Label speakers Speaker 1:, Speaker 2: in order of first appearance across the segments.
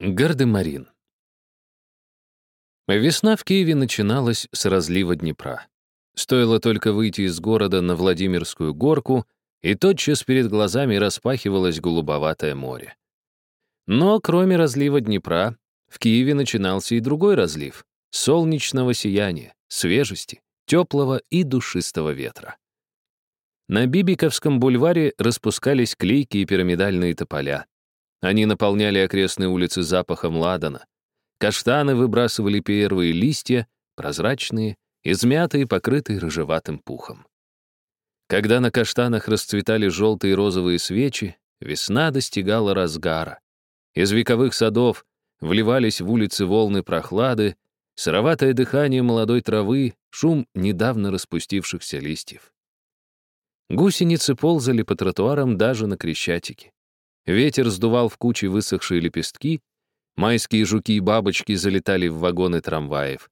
Speaker 1: Гардемарин. Весна в Киеве начиналась с разлива Днепра. Стоило только выйти из города на Владимирскую горку, и тотчас перед глазами распахивалось голубоватое море. Но кроме разлива Днепра, в Киеве начинался и другой разлив — солнечного сияния, свежести, теплого и душистого ветра. На Бибиковском бульваре распускались клейкие пирамидальные тополя. Они наполняли окрестные улицы запахом ладана. Каштаны выбрасывали первые листья, прозрачные, измятые, покрытые рыжеватым пухом. Когда на каштанах расцветали желтые и розовые свечи, весна достигала разгара. Из вековых садов вливались в улицы волны прохлады, сыроватое дыхание молодой травы, шум недавно распустившихся листьев. Гусеницы ползали по тротуарам даже на Крещатике. Ветер сдувал в кучи высохшие лепестки, майские жуки и бабочки залетали в вагоны трамваев.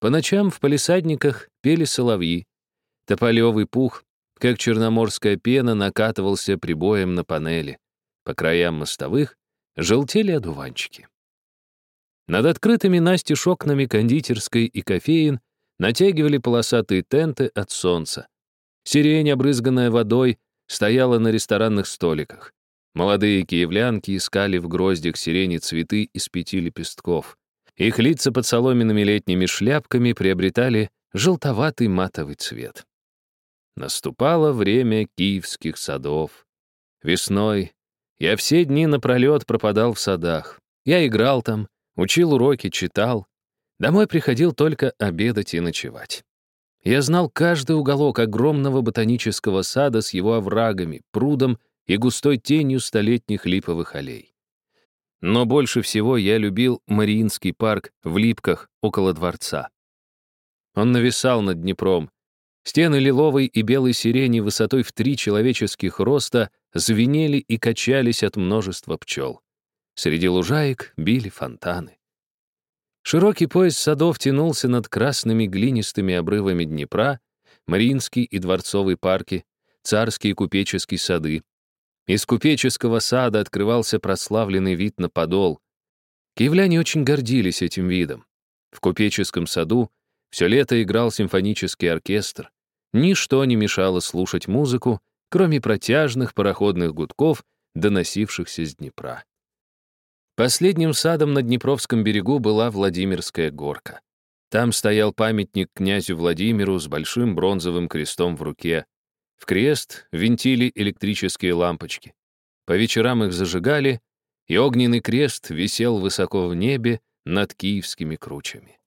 Speaker 1: По ночам в палисадниках пели соловьи. Тополевый пух, как черноморская пена, накатывался прибоем на панели. По краям мостовых желтели одуванчики. Над открытыми настежь окнами кондитерской и кофеин натягивали полосатые тенты от солнца. Сирень, обрызганная водой, стояла на ресторанных столиках. Молодые киевлянки искали в гроздях сирени цветы из пяти лепестков. Их лица под соломенными летними шляпками приобретали желтоватый матовый цвет. Наступало время киевских садов. Весной я все дни напролет пропадал в садах. Я играл там, учил уроки, читал. Домой приходил только обедать и ночевать. Я знал каждый уголок огромного ботанического сада с его оврагами, прудом и густой тенью столетних липовых аллей. Но больше всего я любил Мариинский парк в Липках около дворца. Он нависал над Днепром. Стены лиловой и белой сирени высотой в три человеческих роста звенели и качались от множества пчел. Среди лужаек били фонтаны. Широкий пояс садов тянулся над красными глинистыми обрывами Днепра, Мариинский и Дворцовый парки, царские купеческие сады, из купеческого сада открывался прославленный вид на подол. Киевляне очень гордились этим видом. В купеческом саду все лето играл симфонический оркестр. Ничто не мешало слушать музыку, кроме протяжных пароходных гудков, доносившихся с Днепра. Последним садом на Днепровском берегу была Владимирская горка. Там стоял памятник князю Владимиру с большим бронзовым крестом в руке, в крест винтили электрические лампочки. По вечерам их зажигали, и огненный крест висел высоко в небе над киевскими кручами.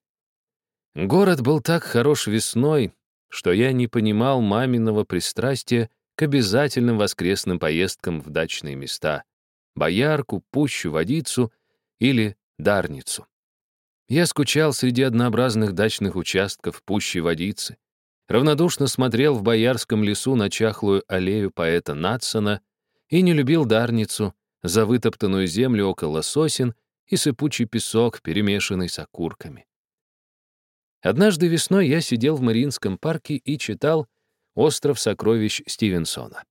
Speaker 1: Город был так хорош весной, что я не понимал маминого пристрастия к обязательным воскресным поездкам в дачные места — Боярку, Пущу, Водицу или Дарницу. Я скучал среди однообразных дачных участков Пущи Водицы, равнодушно смотрел в Боярском лесу на чахлую аллею поэта Натсона и не любил Дарницу за вытоптанную землю около сосен и сыпучий песок, перемешанный с окурками. Однажды весной я сидел в Мариинском парке и читал «Остров сокровищ» Стивенсона.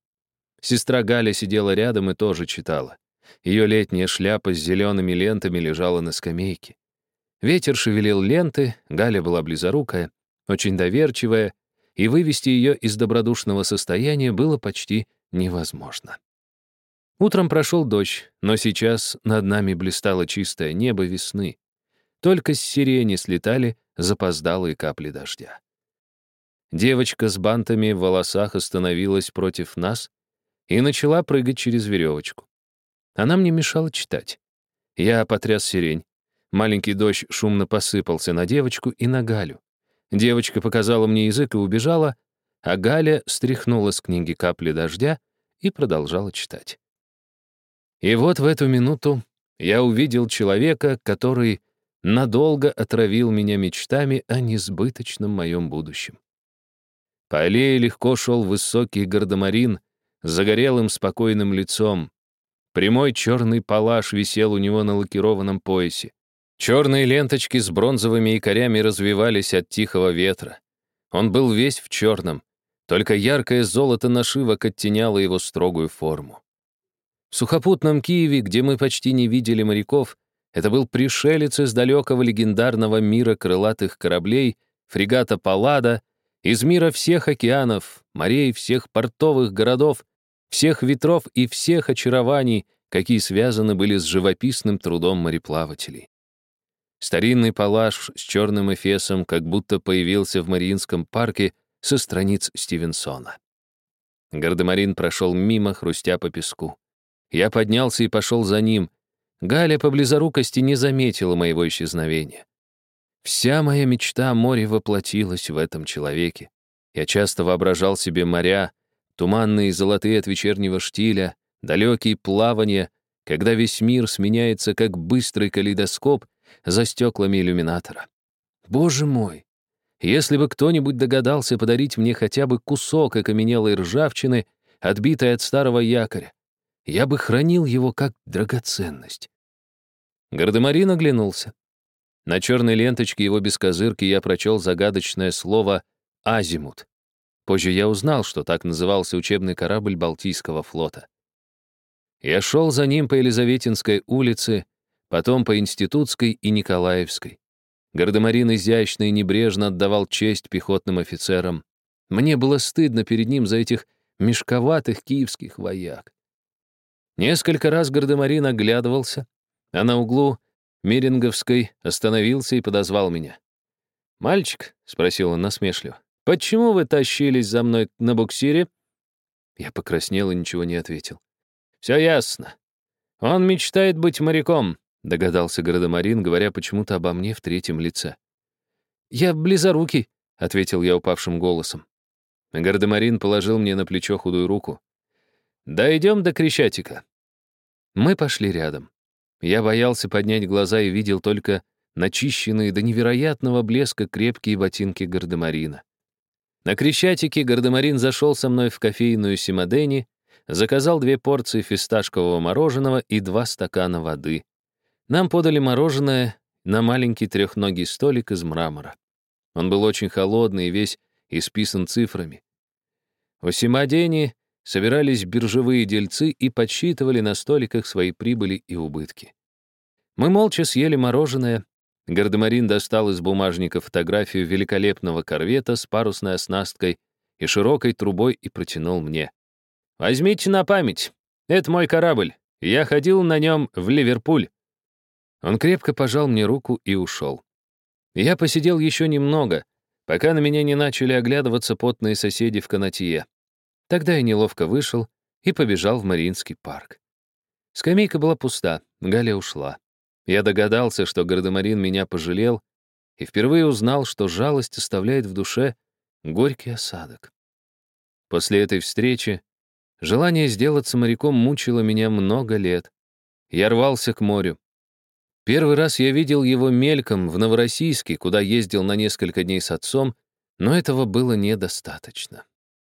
Speaker 1: Сестра Галя сидела рядом и тоже читала. Ее летняя шляпа с зелеными лентами лежала на скамейке. Ветер шевелил ленты, Галя была близорукая, очень доверчивая и вывести ее из добродушного состояния было почти невозможно. Утром прошел дождь, но сейчас над нами блистало чистое небо весны. Только с сирени слетали запоздалые капли дождя. Девочка с бантами в волосах остановилась против нас и начала прыгать через веревочку. Она мне мешала читать. Я потряс сирень. Маленький дождь шумно посыпался на девочку и на Галю. Девочка показала мне язык и убежала, а Галя стряхнула с книги капли дождя и продолжала читать. И вот в эту минуту я увидел человека, который надолго отравил меня мечтами о несбыточном моем будущем. По аллее легко шел высокий гардемарин с загорелым спокойным лицом. Прямой черный палаш висел у него на лакированном поясе. Черные ленточки с бронзовыми якорями развивались от тихого ветра. Он был весь в черном, только яркое золото нашивок оттеняло его строгую форму. В сухопутном Киеве, где мы почти не видели моряков, Это был пришелец из далекого легендарного мира крылатых кораблей, фрегата Паллада, из мира всех океанов, морей, всех портовых городов, всех ветров и всех очарований, какие связаны были с живописным трудом мореплавателей. Старинный палаш с черным эфесом как будто появился в Мариинском парке со страниц Стивенсона. Гардемарин прошел мимо, хрустя по песку. Я поднялся и пошел за ним. Галя по близорукости не заметила моего исчезновения. Вся моя мечта о море воплотилась в этом человеке. Я часто воображал себе моря, туманные и золотые от вечернего штиля, далекие плавания, когда весь мир сменяется, как быстрый калейдоскоп за стеклами иллюминатора. Боже мой! Если бы кто-нибудь догадался подарить мне хотя бы кусок окаменелой ржавчины, отбитой от старого якоря, я бы хранил его как драгоценность. Гардемарин оглянулся. На черной ленточке его бескозырки я прочел загадочное слово «азимут». Позже я узнал, что так назывался учебный корабль Балтийского флота. Я шел за ним по Елизаветинской улице, потом по Институтской и Николаевской. Гардемарин изящно и небрежно отдавал честь пехотным офицерам. Мне было стыдно перед ним за этих мешковатых киевских вояк. Несколько раз Гардемарин оглядывался, а на углу Меринговской остановился и подозвал меня. «Мальчик», — спросил он насмешливо, — «почему вы тащились за мной на буксире?» Я покраснел и ничего не ответил. «Все ясно. Он мечтает быть моряком», — догадался Градомарин, говоря почему-то обо мне в третьем лице. «Я близорукий», — ответил я упавшим голосом. Гардемарин положил мне на плечо худую руку. «Дойдем до Крещатика». Мы пошли рядом. Я боялся поднять глаза и видел только начищенные до невероятного блеска крепкие ботинки Гардемарина. На Крещатике Гардемарин зашел со мной в кофейную Симадени, заказал две порции фисташкового мороженого и два стакана воды. Нам подали мороженое на маленький трехногий столик из мрамора. Он был очень холодный и весь исписан цифрами. У Симадени собирались биржевые дельцы и подсчитывали на столиках свои прибыли и убытки. Мы молча съели мороженое. Гардемарин достал из бумажника фотографию великолепного корвета с парусной оснасткой и широкой трубой и протянул мне. «Возьмите на память. Это мой корабль. Я ходил на нем в Ливерпуль. Он крепко пожал мне руку и ушел. Я посидел еще немного, пока на меня не начали оглядываться потные соседи в канатье. Тогда я неловко вышел и побежал в Мариинский парк. Скамейка была пуста, Галя ушла. Я догадался, что Гардемарин меня пожалел, и впервые узнал, что жалость оставляет в душе горький осадок. После этой встречи желание сделаться моряком мучило меня много лет. Я рвался к морю, Первый раз я видел его мельком в Новороссийске, куда ездил на несколько дней с отцом, но этого было недостаточно.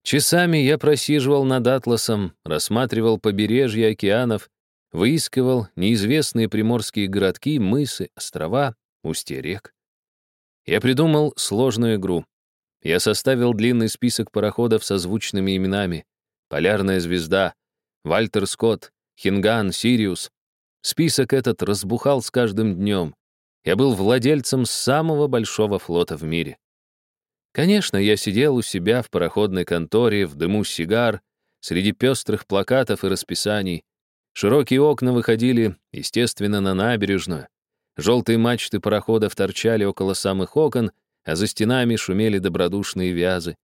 Speaker 1: Часами я просиживал над атласом, рассматривал побережье океанов, выискивал неизвестные приморские городки, мысы, острова, устья рек. Я придумал сложную игру. Я составил длинный список пароходов со звучными именами. «Полярная звезда», «Вальтер Скотт», «Хинган», «Сириус», Список этот разбухал с каждым днем. Я был владельцем самого большого флота в мире. Конечно, я сидел у себя в пароходной конторе, в дыму сигар, среди пестрых плакатов и расписаний. Широкие окна выходили, естественно, на набережную. Желтые мачты пароходов торчали около самых окон, а за стенами шумели добродушные вязы.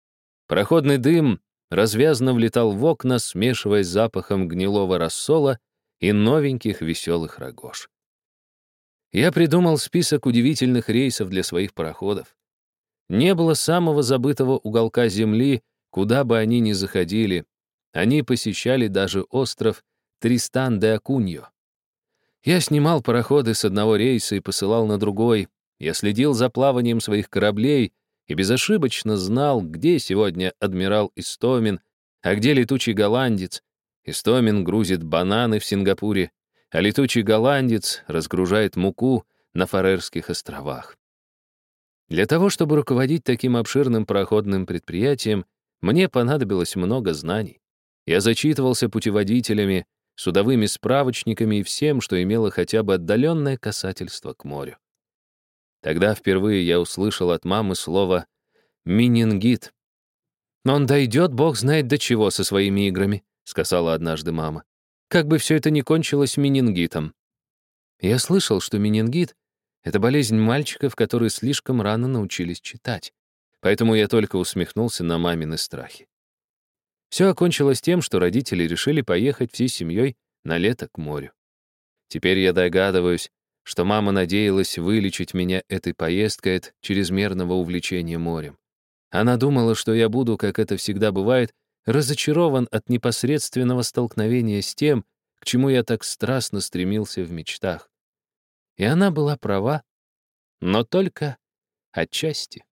Speaker 1: Пароходный дым развязно влетал в окна, смешиваясь с запахом гнилого рассола и новеньких веселых рогож. Я придумал список удивительных рейсов для своих пароходов. Не было самого забытого уголка Земли, куда бы они ни заходили. Они посещали даже остров Тристан де Акуньо. Я снимал пароходы с одного рейса и посылал на другой. Я следил за плаванием своих кораблей и безошибочно знал, где сегодня адмирал Истомин, а где летучий голландец, Истомин грузит бананы в Сингапуре, а летучий голландец разгружает муку на Фарерских островах. Для того, чтобы руководить таким обширным проходным предприятием, мне понадобилось много знаний. Я зачитывался путеводителями, судовыми справочниками и всем, что имело хотя бы отдаленное касательство к морю. Тогда впервые я услышал от мамы слово «менингит». «Но он дойдет, бог знает до чего со своими играми», — сказала однажды мама. «Как бы все это ни кончилось менингитом». Я слышал, что менингит — это болезнь мальчиков, которые слишком рано научились читать. Поэтому я только усмехнулся на мамины страхи. Все окончилось тем, что родители решили поехать всей семьей на лето к морю. Теперь я догадываюсь, что мама надеялась вылечить меня этой поездкой от чрезмерного увлечения морем. Она думала, что я буду, как это всегда бывает, разочарован от непосредственного столкновения с тем, к чему я так страстно стремился в мечтах. И она была права, но только отчасти.